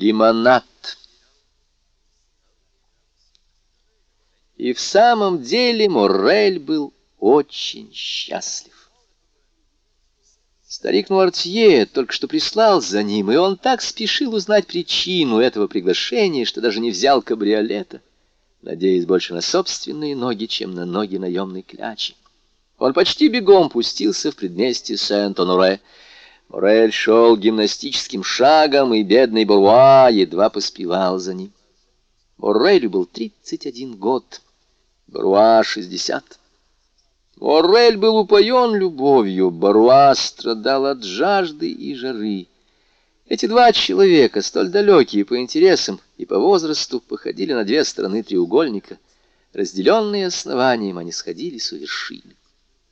Лимонад. И в самом деле Моррель был очень счастлив. Старик Нуартье только что прислал за ним, и он так спешил узнать причину этого приглашения, что даже не взял кабриолета, надеясь больше на собственные ноги, чем на ноги наемной клячи. Он почти бегом пустился в предместье Сент-Оноре. Морель шел гимнастическим шагом, и бедный Буруа едва поспевал за ним. Морелю был тридцать один год, Баруа — шестьдесят. Морель был упоен любовью, Баруа страдал от жажды и жары. Эти два человека, столь далекие по интересам и по возрасту, походили на две стороны треугольника. Разделенные основанием, они сходились у вершины.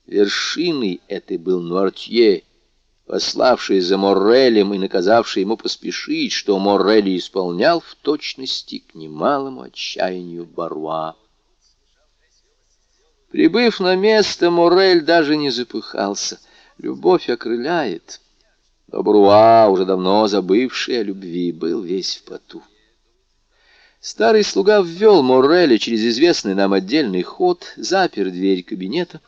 Вершиной этой был Нуартье, пославший за Моррелем и наказавший ему поспешить, что Моррель исполнял в точности к немалому отчаянию Баруа. Прибыв на место, Моррель даже не запыхался. Любовь окрыляет. Но Бруа, уже давно забывший о любви, был весь в поту. Старый слуга ввел Морреля через известный нам отдельный ход, запер дверь кабинета,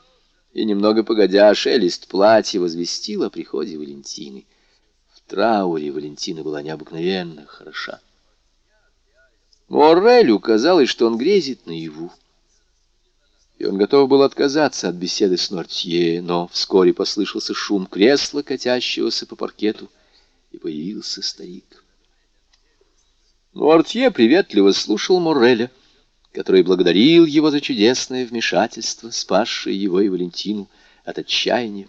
и, немного погодя, шелест платья возвестил о приходе Валентины. В трауре Валентина была необыкновенно хороша. Моррелю казалось, что он грезит наяву и он готов был отказаться от беседы с Нортье, но вскоре послышался шум кресла, катящегося по паркету, и появился старик. Нортье приветливо слушал Мореля, который благодарил его за чудесное вмешательство, спасшее его и Валентину от отчаяния.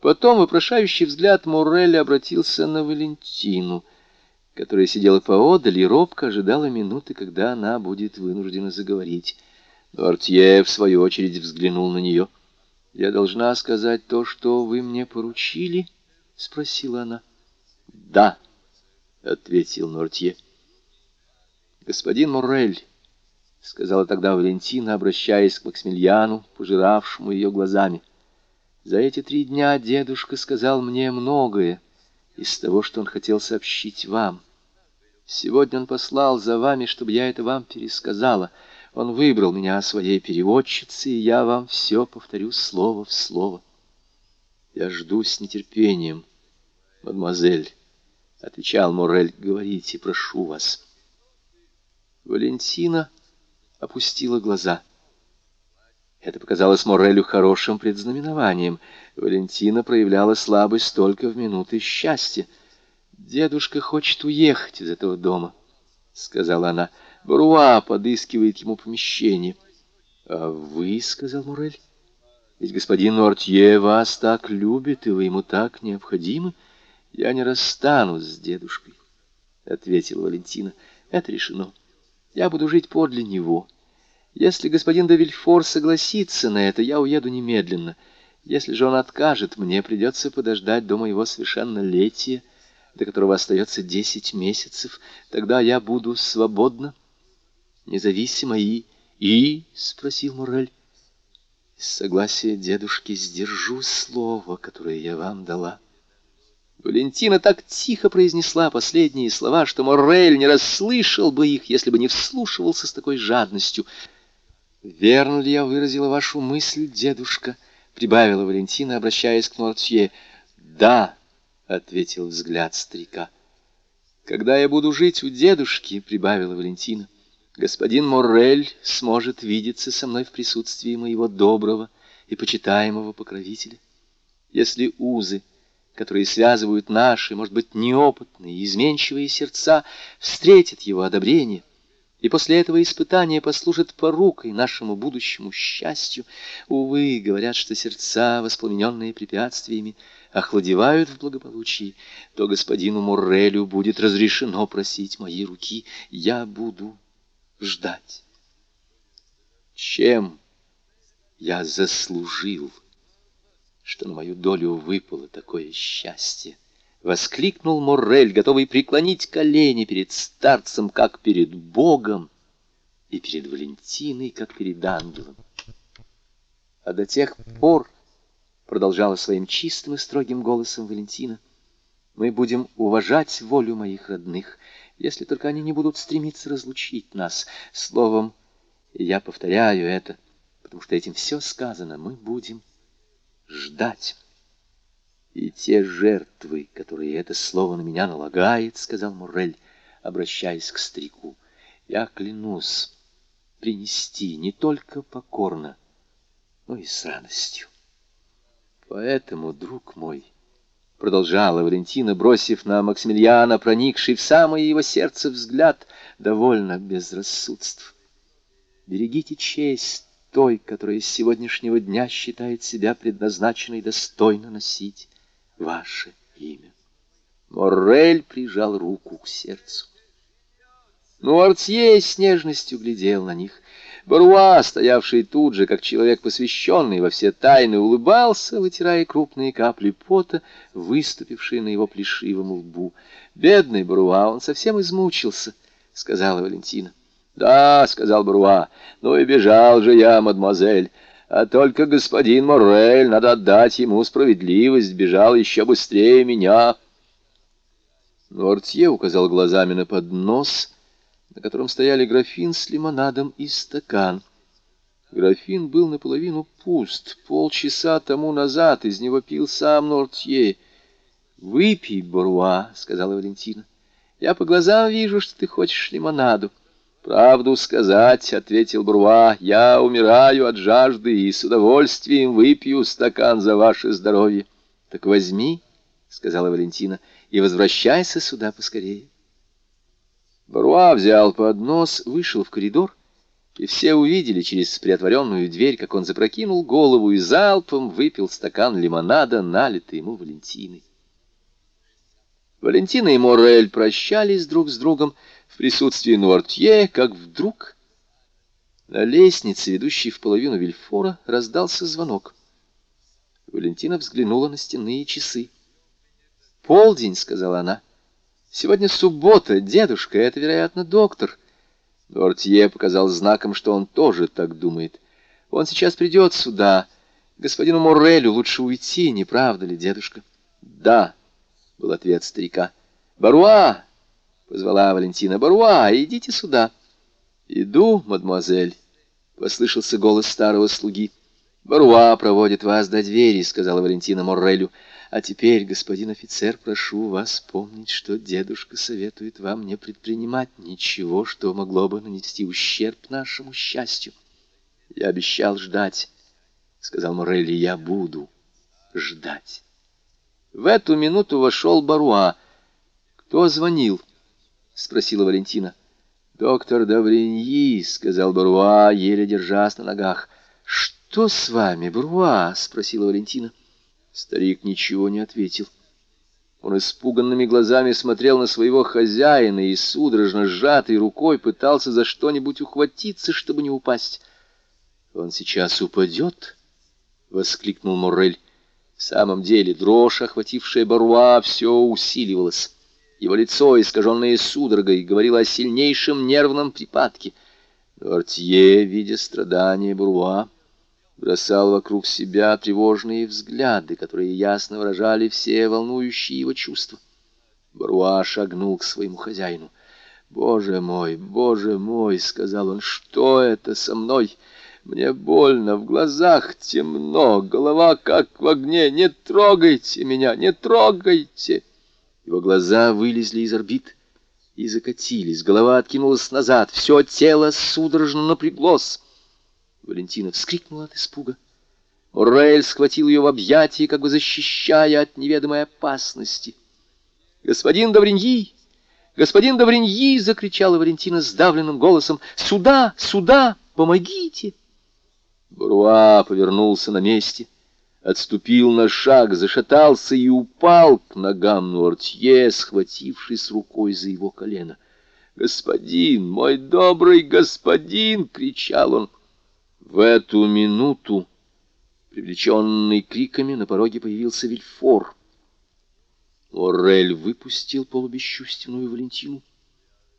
Потом вопрошающий взгляд Мореля обратился на Валентину, которая сидела поодаль и робко ожидала минуты, когда она будет вынуждена заговорить. Артье, в свою очередь, взглянул на нее. «Я должна сказать то, что вы мне поручили?» — спросила она. «Да», — ответил Нортье. «Господин Моррель», — сказала тогда Валентина, обращаясь к Максимилиану, пожиравшему ее глазами, — «за эти три дня дедушка сказал мне многое из того, что он хотел сообщить вам. Сегодня он послал за вами, чтобы я это вам пересказала». Он выбрал меня своей переводчицей, и я вам все повторю слово в слово. Я жду с нетерпением, мадемуазель, — отвечал Морель, — говорите, прошу вас. Валентина опустила глаза. Это показалось Морелю хорошим предзнаменованием. Валентина проявляла слабость только в минуты счастья. «Дедушка хочет уехать из этого дома», — сказала она. Бруа подыскивает ему помещение. — А вы, — сказал Мурель, — ведь господин Нортье вас так любит, и вы ему так необходимы. Я не расстанусь с дедушкой, — ответила Валентина. — Это решено. Я буду жить подле него. Если господин де Вильфор согласится на это, я уеду немедленно. Если же он откажет, мне придется подождать до моего совершеннолетия, до которого остается десять месяцев. Тогда я буду свободна независимо и... «И?» — спросил Морель. «Из согласия дедушки сдержу слово, которое я вам дала». Валентина так тихо произнесла последние слова, что Моррель не расслышал бы их, если бы не вслушивался с такой жадностью. «Верно ли я выразила вашу мысль, дедушка?» — прибавила Валентина, обращаясь к Нортье. «Да», — ответил взгляд старика. «Когда я буду жить у дедушки», — прибавила Валентина, господин Моррель сможет видеться со мной в присутствии моего доброго и почитаемого покровителя. Если узы, которые связывают наши, может быть, неопытные, изменчивые сердца, встретят его одобрение, и после этого испытания послужат порукой нашему будущему счастью, увы, говорят, что сердца, воспламененные препятствиями, охладевают в благополучии, то господину Моррелю будет разрешено просить моей руки. Я буду ждать. Чем я заслужил, что на мою долю выпало такое счастье? Воскликнул Моррель, готовый преклонить колени перед старцем, как перед Богом, и перед Валентиной, как перед ангелом. А до тех пор, продолжала своим чистым и строгим голосом Валентина, мы будем уважать волю моих родных, если только они не будут стремиться разлучить нас. Словом, я повторяю это, потому что этим все сказано, мы будем ждать. И те жертвы, которые это слово на меня налагает, — сказал Муррель, обращаясь к старику, — я клянусь принести не только покорно, но и с радостью. Поэтому, друг мой, — продолжала Валентина, бросив на Максимилиана проникший в самое его сердце взгляд, довольно безрассудств. Берегите честь той, которая с сегодняшнего дня считает себя предназначенной достойно носить ваше имя. Моррель прижал руку к сердцу. Но Артье с нежностью глядел на них. Баруа, стоявший тут же, как человек посвященный во все тайны, улыбался, вытирая крупные капли пота, выступившие на его плешивом лбу. «Бедный Баруа, он совсем измучился», — сказала Валентина. «Да», — сказал Баруа, — «ну и бежал же я, мадемуазель». А только господин Моррель, надо отдать ему справедливость, бежал еще быстрее меня. Нортье указал глазами на поднос, на котором стояли графин с лимонадом и стакан. Графин был наполовину пуст. Полчаса тому назад из него пил сам Нортье. «Выпей, Боруа», — сказала Валентина. «Я по глазам вижу, что ты хочешь лимонаду». «Правду сказать», — ответил Бруа, — «я умираю от жажды и с удовольствием выпью стакан за ваше здоровье». «Так возьми», — сказала Валентина, — «и возвращайся сюда поскорее». Бруа взял поднос, вышел в коридор, и все увидели через приотворенную дверь, как он запрокинул голову и залпом выпил стакан лимонада, налитый ему Валентиной. Валентина и Морель прощались друг с другом, — в присутствии Нуартье, как вдруг на лестнице, ведущей в половину Вильфора, раздался звонок. Валентина взглянула на стенные часы. «Полдень», — сказала она. «Сегодня суббота, дедушка, это, вероятно, доктор». Нуартье показал знаком, что он тоже так думает. «Он сейчас придет сюда. Господину Моррелю лучше уйти, не правда ли, дедушка?» «Да», — был ответ старика. «Баруа!» — позвала Валентина. «Баруа, идите сюда». «Иду, мадемуазель», — послышался голос старого слуги. «Баруа проводит вас до двери», — сказала Валентина Моррелю. «А теперь, господин офицер, прошу вас помнить, что дедушка советует вам не предпринимать ничего, что могло бы нанести ущерб нашему счастью». «Я обещал ждать», — сказал Моррель, — «я буду ждать». В эту минуту вошел Баруа. «Кто звонил?» — спросила Валентина. «Доктор Давриньи», — сказал Бруа, еле держась на ногах. «Что с вами, Бруа?» — спросила Валентина. Старик ничего не ответил. Он испуганными глазами смотрел на своего хозяина и, судорожно сжатой рукой, пытался за что-нибудь ухватиться, чтобы не упасть. «Он сейчас упадет?» — воскликнул Моррель. В самом деле дрожь, охватившая Баруа, все усиливалась. Его лицо, искаженное судорогой, говорило о сильнейшем нервном припадке. Но Артье, видя страдания Буруа, бросал вокруг себя тревожные взгляды, которые ясно выражали все волнующие его чувства. Баруа шагнул к своему хозяину. «Боже мой, боже мой!» — сказал он. «Что это со мной? Мне больно, в глазах темно, голова как в огне. Не трогайте меня, не трогайте!» Его глаза вылезли из орбит и закатились, голова откинулась назад, все тело судорожно напряглось. Валентина вскрикнула от испуга. Урель схватил ее в объятия, как бы защищая от неведомой опасности. «Господин Давриньи! Господин Давриньи!» — закричала Валентина сдавленным голосом. «Сюда! Сюда! Помогите!» Буруа повернулся на месте отступил на шаг, зашатался и упал к ногам Нуартье, схватившись рукой за его колено. «Господин, мой добрый господин!» — кричал он. В эту минуту, привлеченный криками, на пороге появился Вильфор. Орель выпустил полубесчувственную Валентину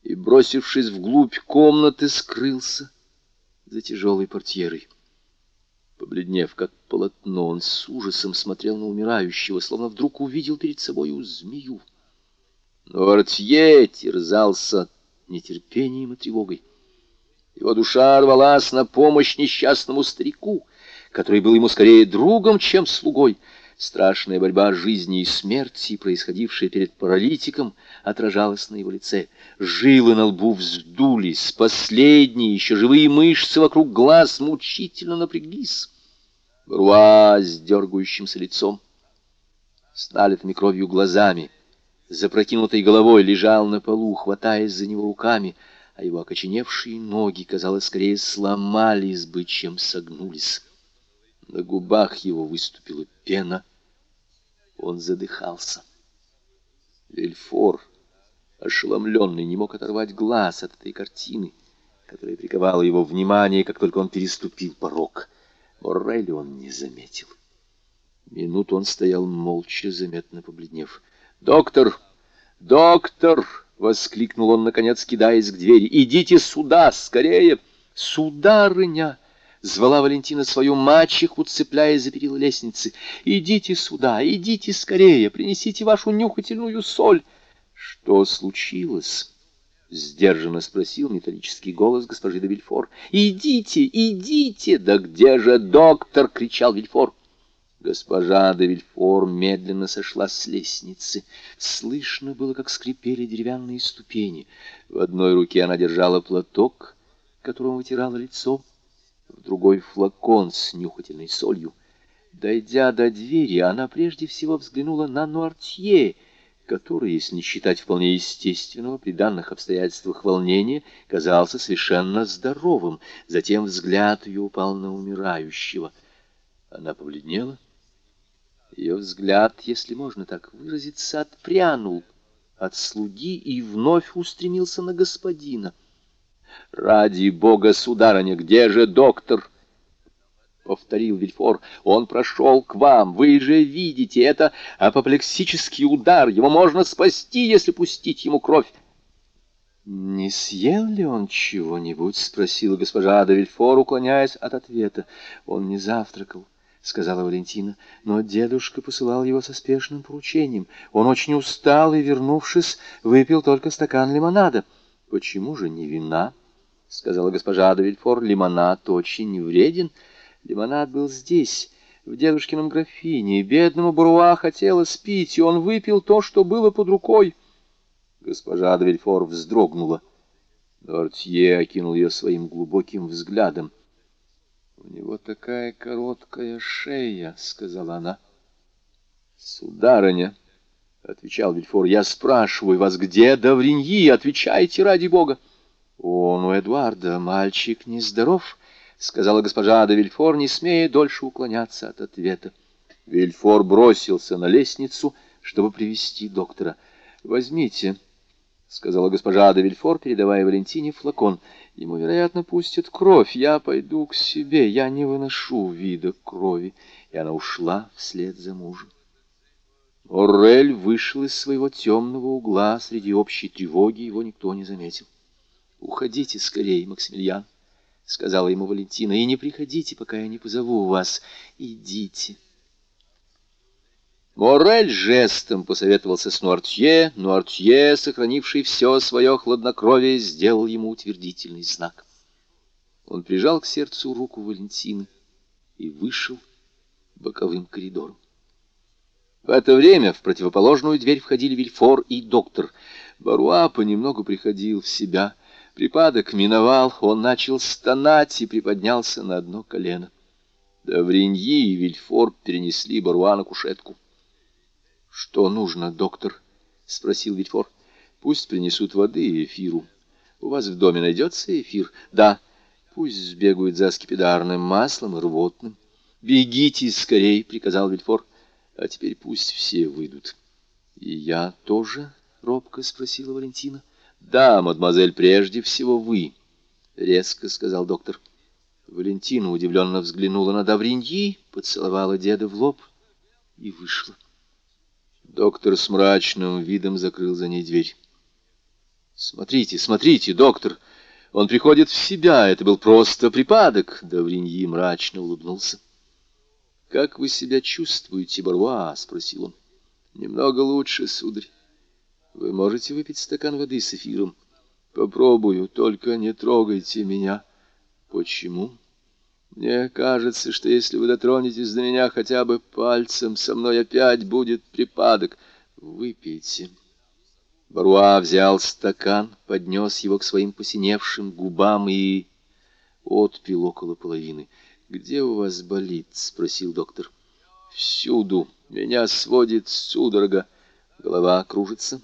и, бросившись вглубь комнаты, скрылся за тяжелой портьерой. Побледнев, как полотно, он с ужасом смотрел на умирающего, словно вдруг увидел перед собою змею. Но Артье терзался нетерпением и тревогой. Его душа рвалась на помощь несчастному старику, который был ему скорее другом, чем слугой. Страшная борьба жизни и смерти, происходившая перед паралитиком, отражалась на его лице. Жилы на лбу вздулись, последние, еще живые мышцы вокруг глаз мучительно напряглись. Бруа с дергающимся лицом, с налитыми кровью глазами, запрокинутой головой лежал на полу, хватаясь за него руками, а его окоченевшие ноги, казалось, скорее сломались бы, чем согнулись. На губах его выступила пена. Он задыхался. Вильфор, ошеломленный, не мог оторвать глаз от этой картины, которая приковала его внимание, как только он переступил порог. Моррелли он не заметил. Минуту он стоял молча, заметно побледнев. «Доктор! Доктор!» — воскликнул он, наконец, кидаясь к двери. «Идите сюда, скорее!» «Сударыня!» — звала Валентина свою мачеху, цепляясь за перила лестницы. «Идите сюда, идите скорее, принесите вашу нюхательную соль!» «Что случилось?» — сдержанно спросил металлический голос госпожи де Вильфор. «Идите, идите!» «Да где же доктор?» — кричал Вильфор. Госпожа де Вильфор медленно сошла с лестницы. Слышно было, как скрипели деревянные ступени. В одной руке она держала платок, которым вытирала лицо, в другой — флакон с нюхательной солью. Дойдя до двери, она прежде всего взглянула на Нуартье, который, если не считать вполне естественного при данных обстоятельствах волнения, казался совершенно здоровым. Затем взгляд ее упал на умирающего. Она побледнела ее взгляд, если можно так выразиться, отпрянул от слуги и вновь устремился на господина. «Ради бога, сударыня, где же доктор?» — повторил Вильфор. «Он прошел к вам. Вы же видите, это апоплексический удар. Его можно спасти, если пустить ему кровь». «Не съел ли он чего-нибудь?» — спросила госпожа де Вильфор, уклоняясь от ответа. «Он не завтракал». — сказала Валентина, — но дедушка посылал его со спешным поручением. Он очень устал и, вернувшись, выпил только стакан лимонада. — Почему же не вина? — сказала госпожа Адавильфор. — Лимонад очень вреден. Лимонад был здесь, в дедушкином графине. Бедному Бруа хотелось пить, и он выпил то, что было под рукой. Госпожа Адавильфор вздрогнула. Дортье окинул ее своим глубоким взглядом. «У него такая короткая шея», — сказала она. «Сударыня», — отвечал Вильфор, — «я спрашиваю вас, где Давриньи? Отвечайте ради бога». «Он у Эдуарда, мальчик нездоров», — сказала госпожа де Вильфор, не смея дольше уклоняться от ответа. Вильфор бросился на лестницу, чтобы привести доктора. «Возьмите», — сказала госпожа де Вильфор, передавая Валентине флакон. Ему, вероятно, пустят кровь. Я пойду к себе. Я не выношу вида крови. И она ушла вслед за мужем. Орель вышел из своего темного угла. Среди общей тревоги его никто не заметил. «Уходите скорее, Максимилиан», — сказала ему Валентина, — «и не приходите, пока я не позову вас. Идите». Морель жестом посоветовался с Нуартье. Нуартье, сохранивший все свое хладнокровие, сделал ему утвердительный знак. Он прижал к сердцу руку Валентины и вышел боковым коридором. В это время в противоположную дверь входили Вильфор и доктор. Баруа понемногу приходил в себя. Припадок миновал, он начал стонать и приподнялся на одно колено. Давриньи и Вильфор перенесли Баруа на кушетку. «Что нужно, доктор?» — спросил Витфор. «Пусть принесут воды и эфиру. У вас в доме найдется эфир?» «Да. Пусть сбегают за скипидарным маслом и рвотным». «Бегите скорей!» — приказал Вильфор. «А теперь пусть все выйдут». «И я тоже?» — робко спросила Валентина. «Да, мадемуазель, прежде всего вы», — резко сказал доктор. Валентина удивленно взглянула на Давриньи, поцеловала деда в лоб и вышла. Доктор с мрачным видом закрыл за ней дверь. «Смотрите, смотрите, доктор! Он приходит в себя. Это был просто припадок!» Давриньи мрачно улыбнулся. «Как вы себя чувствуете, Баруа?» — спросил он. «Немного лучше, сударь. Вы можете выпить стакан воды с эфиром? Попробую, только не трогайте меня. Почему? Мне кажется, что если вы дотронетесь до меня хотя бы пальцем, со мной опять будет припадок. Выпейте. Баруа взял стакан, поднес его к своим посиневшим губам и отпил около половины. «Где у вас болит?» — спросил доктор. «Всюду. Меня сводит судорога. Голова кружится?»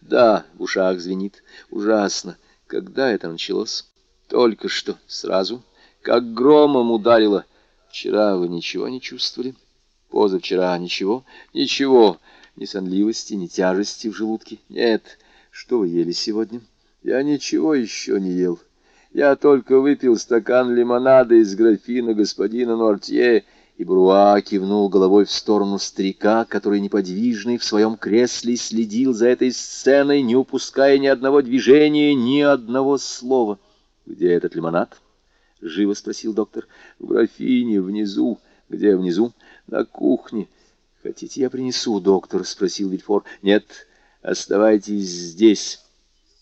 «Да, в ушах звенит. Ужасно. Когда это началось?» «Только что. Сразу. Как громом ударило. Вчера вы ничего не чувствовали?» «Позавчера ничего?» «Ничего. Ни сонливости, ни тяжести в желудке?» «Нет. Что вы ели сегодня?» «Я ничего еще не ел». Я только выпил стакан лимонада из графина господина Нортье, и Бруа кивнул головой в сторону старика, который неподвижный в своем кресле следил за этой сценой, не упуская ни одного движения, ни одного слова. «Где этот лимонад?» — живо спросил доктор. «В графине, внизу». «Где внизу?» «На кухне». «Хотите, я принесу, доктор?» — спросил Вильфор. «Нет, оставайтесь здесь»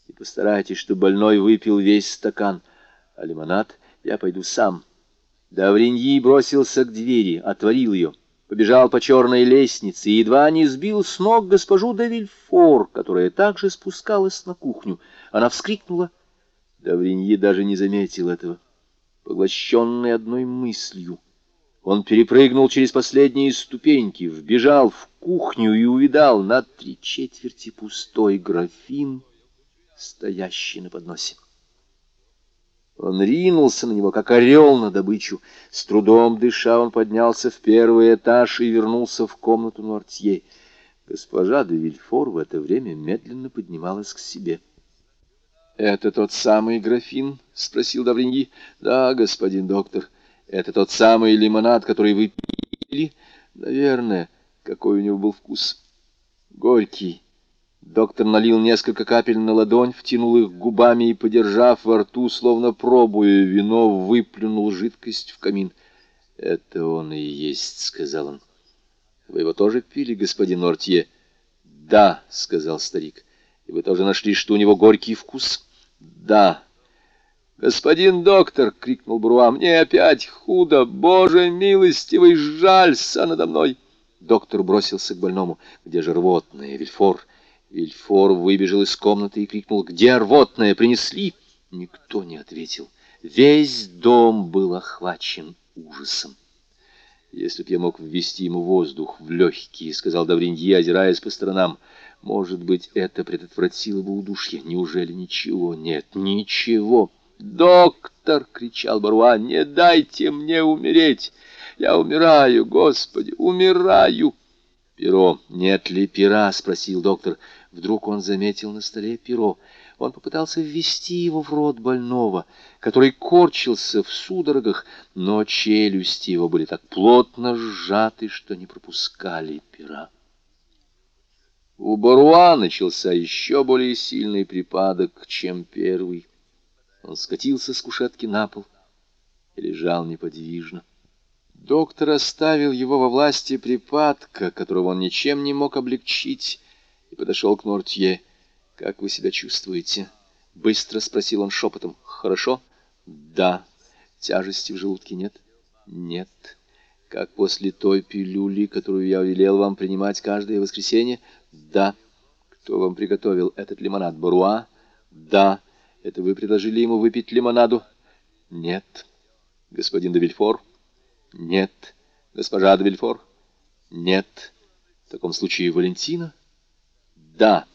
и постарайтесь, чтобы больной выпил весь стакан, а лимонад я пойду сам. Давриньи бросился к двери, отворил ее, побежал по черной лестнице и едва не сбил с ног госпожу де Вильфор, которая также спускалась на кухню. Она вскрикнула. Давриньи даже не заметил этого, поглощенный одной мыслью. Он перепрыгнул через последние ступеньки, вбежал в кухню и увидал на три четверти пустой графин стоящий на подносе. Он ринулся на него, как орел на добычу. С трудом дыша, он поднялся в первый этаж и вернулся в комнату Нуартье. Госпожа де Вильфор в это время медленно поднималась к себе. — Это тот самый графин? — спросил Давриньи. — Да, господин доктор. Это тот самый лимонад, который вы пили? — Наверное. Какой у него был вкус? — Горький. Доктор налил несколько капель на ладонь, втянул их губами и, подержав во рту, словно пробуя вино, выплюнул жидкость в камин. «Это он и есть», — сказал он. «Вы его тоже пили, господин Ортье?» «Да», — сказал старик. «И вы тоже нашли, что у него горький вкус?» «Да». «Господин доктор!» — крикнул Бруа. «Мне опять худо! Боже милостивый, жалься надо мной!» Доктор бросился к больному. «Где же рвотное, Вильфор?» Вильфор выбежал из комнаты и крикнул, «Где рвотное принесли?» Никто не ответил. Весь дом был охвачен ужасом. «Если б я мог ввести ему воздух в легкие», — сказал Давринье, озираясь по сторонам, — «может быть, это предотвратило бы удушье. Неужели ничего нет? Ничего!» «Доктор!» — кричал Баруа, «не дайте мне умереть! Я умираю, Господи, умираю!» «Перо, нет ли пера?» — спросил доктор. Вдруг он заметил на столе перо. Он попытался ввести его в рот больного, который корчился в судорогах, но челюсти его были так плотно сжаты, что не пропускали пера. У Баруа начался еще более сильный припадок, чем первый. Он скатился с кушетки на пол и лежал неподвижно. Доктор оставил его во власти припадка, которого он ничем не мог облегчить, и подошел к Нортье. «Как вы себя чувствуете?» — быстро спросил он шепотом. «Хорошо?» «Да». «Тяжести в желудке нет?» «Нет». «Как после той пилюли, которую я велел вам принимать каждое воскресенье?» «Да». «Кто вам приготовил этот лимонад? Баруа?» «Да». «Это вы предложили ему выпить лимонаду?» «Нет». «Господин де Вильфор?» «Нет». «Госпожа де Вильфор?» «Нет». «В таком случае Валентина?» Да.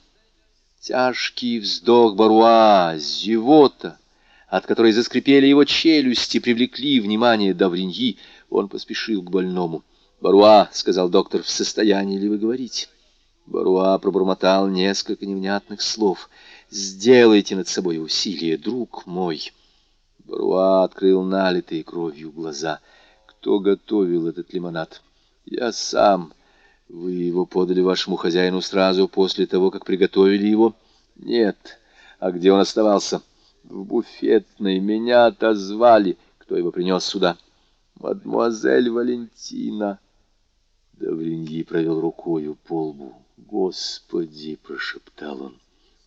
Тяжкий вздох Баруа, зевота, от которой заскрипели его челюсти, привлекли внимание Давриньи. Он поспешил к больному. «Баруа», — сказал доктор, — «в состоянии ли вы говорить?» Баруа пробормотал несколько невнятных слов. «Сделайте над собой усилие, друг мой». Баруа открыл налитые кровью глаза. «Кто готовил этот лимонад?» «Я сам». Вы его подали вашему хозяину сразу после того, как приготовили его? Нет. А где он оставался? В буфетной. Меня отозвали. Кто его принес сюда? Мадемуазель Валентина. Давриньи провел рукою по лбу. «Господи!» — прошептал он.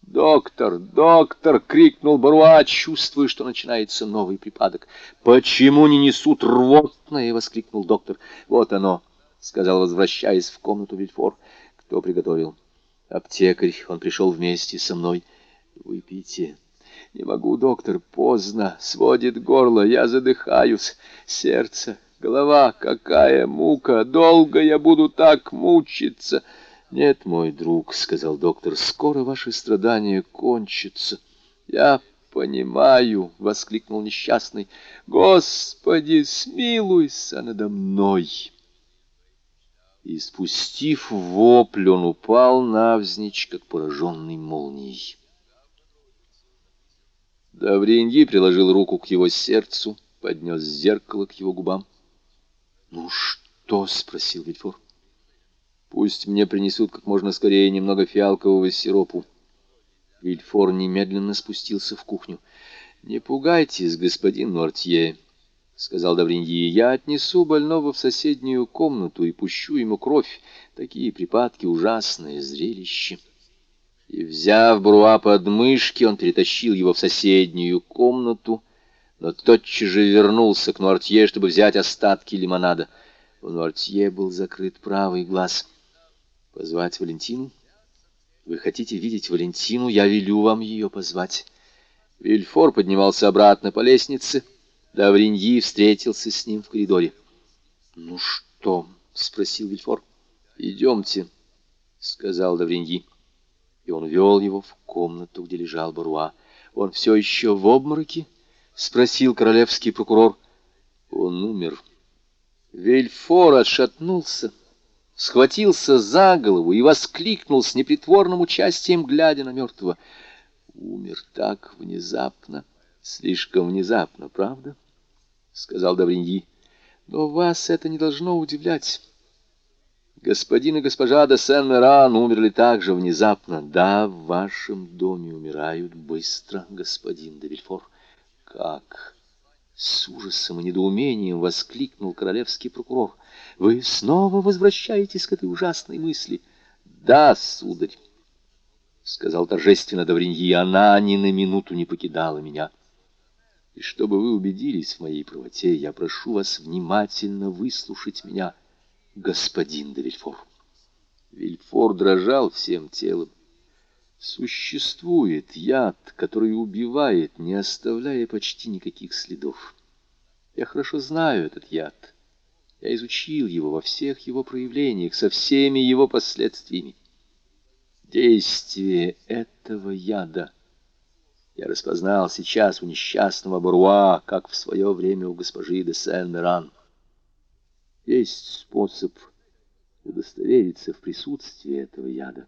«Доктор! Доктор!» — крикнул Баруа, чувствуя, что начинается новый припадок. «Почему не несут рвотное?» — воскликнул доктор. «Вот оно!» — сказал, возвращаясь в комнату Вильфор. «Кто приготовил?» «Аптекарь. Он пришел вместе со мной. Выпейте». «Не могу, доктор. Поздно. Сводит горло. Я задыхаюсь. Сердце, голова. Какая мука! Долго я буду так мучиться!» «Нет, мой друг», — сказал доктор, — «скоро ваши страдания кончатся». «Я понимаю», — воскликнул несчастный, — «Господи, смилуйся надо мной». И, спустив вопль, он упал навзничь, как пораженный молнией. Давриньи приложил руку к его сердцу, поднес зеркало к его губам. «Ну что?» — спросил Вильфор. Пусть мне принесут как можно скорее немного фиалкового сиропу. Вильфор немедленно спустился в кухню. «Не пугайтесь, господин Нортье», — сказал Давриньи. «Я отнесу больного в соседнюю комнату и пущу ему кровь. Такие припадки — ужасное зрелище». И, взяв Бруа под мышки, он перетащил его в соседнюю комнату, но тотчас же вернулся к Нуартье, чтобы взять остатки лимонада. У Нуартье был закрыт правый глаз — Позвать Валентину? Вы хотите видеть Валентину? Я велю вам ее позвать. Вильфор поднимался обратно по лестнице. Давриньи встретился с ним в коридоре. «Ну что?» — спросил Вильфор. «Идемте», — сказал Давриньи. И он вел его в комнату, где лежал Баруа. «Он все еще в обмороке?» — спросил королевский прокурор. «Он умер». Вильфор отшатнулся схватился за голову и воскликнул с непритворным участием, глядя на мертвого. «Умер так внезапно, слишком внезапно, правда?» — сказал Давриньи. «Но вас это не должно удивлять. Господин и госпожа де Сен-Меран умерли так же внезапно. Да, в вашем доме умирают быстро, господин де Вильфор. Как?» С ужасом и недоумением воскликнул королевский прокурор. «Вы снова возвращаетесь к этой ужасной мысли?» «Да, сударь», — сказал торжественно Давриньи, — «она ни на минуту не покидала меня. И чтобы вы убедились в моей правоте, я прошу вас внимательно выслушать меня, господин де Вильфор». Вильфор дрожал всем телом. Существует яд, который убивает, не оставляя почти никаких следов. Я хорошо знаю этот яд. Я изучил его во всех его проявлениях, со всеми его последствиями. Действие этого яда я распознал сейчас у несчастного Буруа, как в свое время у госпожи де Сен-Меран. Есть способ удостовериться в присутствии этого яда.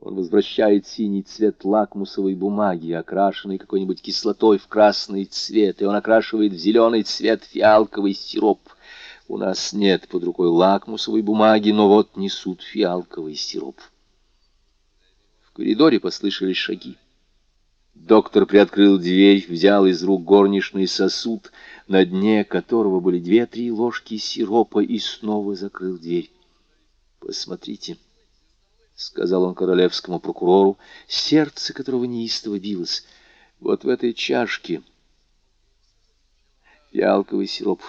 Он возвращает синий цвет лакмусовой бумаги, окрашенной какой-нибудь кислотой в красный цвет, и он окрашивает в зеленый цвет фиалковый сироп. У нас нет под рукой лакмусовой бумаги, но вот несут фиалковый сироп. В коридоре послышались шаги. Доктор приоткрыл дверь, взял из рук горничный сосуд, на дне которого были две-три ложки сиропа, и снова закрыл дверь. «Посмотрите». — сказал он королевскому прокурору, сердце которого неистово билось. — Вот в этой чашке фиалковый сироп,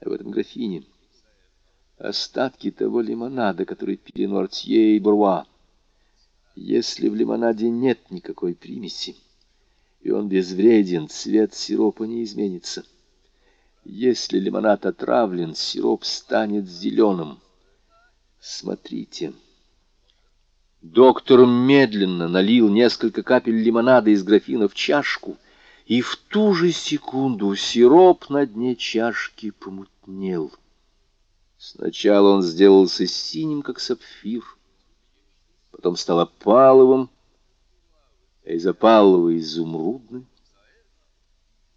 а в этом графине остатки того лимонада, который пили Нуартье и Бруа. Если в лимонаде нет никакой примеси, и он безвреден, цвет сиропа не изменится. Если лимонад отравлен, сироп станет зеленым. Смотрите. Доктор медленно налил несколько капель лимонада из графина в чашку, и в ту же секунду сироп на дне чашки помутнел. Сначала он сделался синим, как сапфир, потом стал опаловым, а из опалового изумрудным,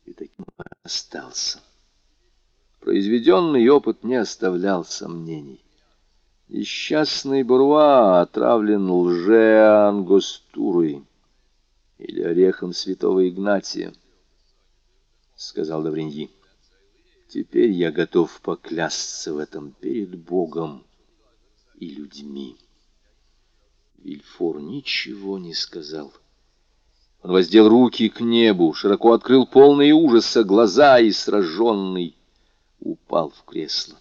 и таким остался. Произведенный опыт не оставлял сомнений. Несчастный Буруа отравлен лже-ангостурой или орехом святого Игнатия, — сказал Давриньи. Теперь я готов поклясться в этом перед Богом и людьми. Вильфор ничего не сказал. Он воздел руки к небу, широко открыл полные ужаса глаза и, сраженный, упал в кресло.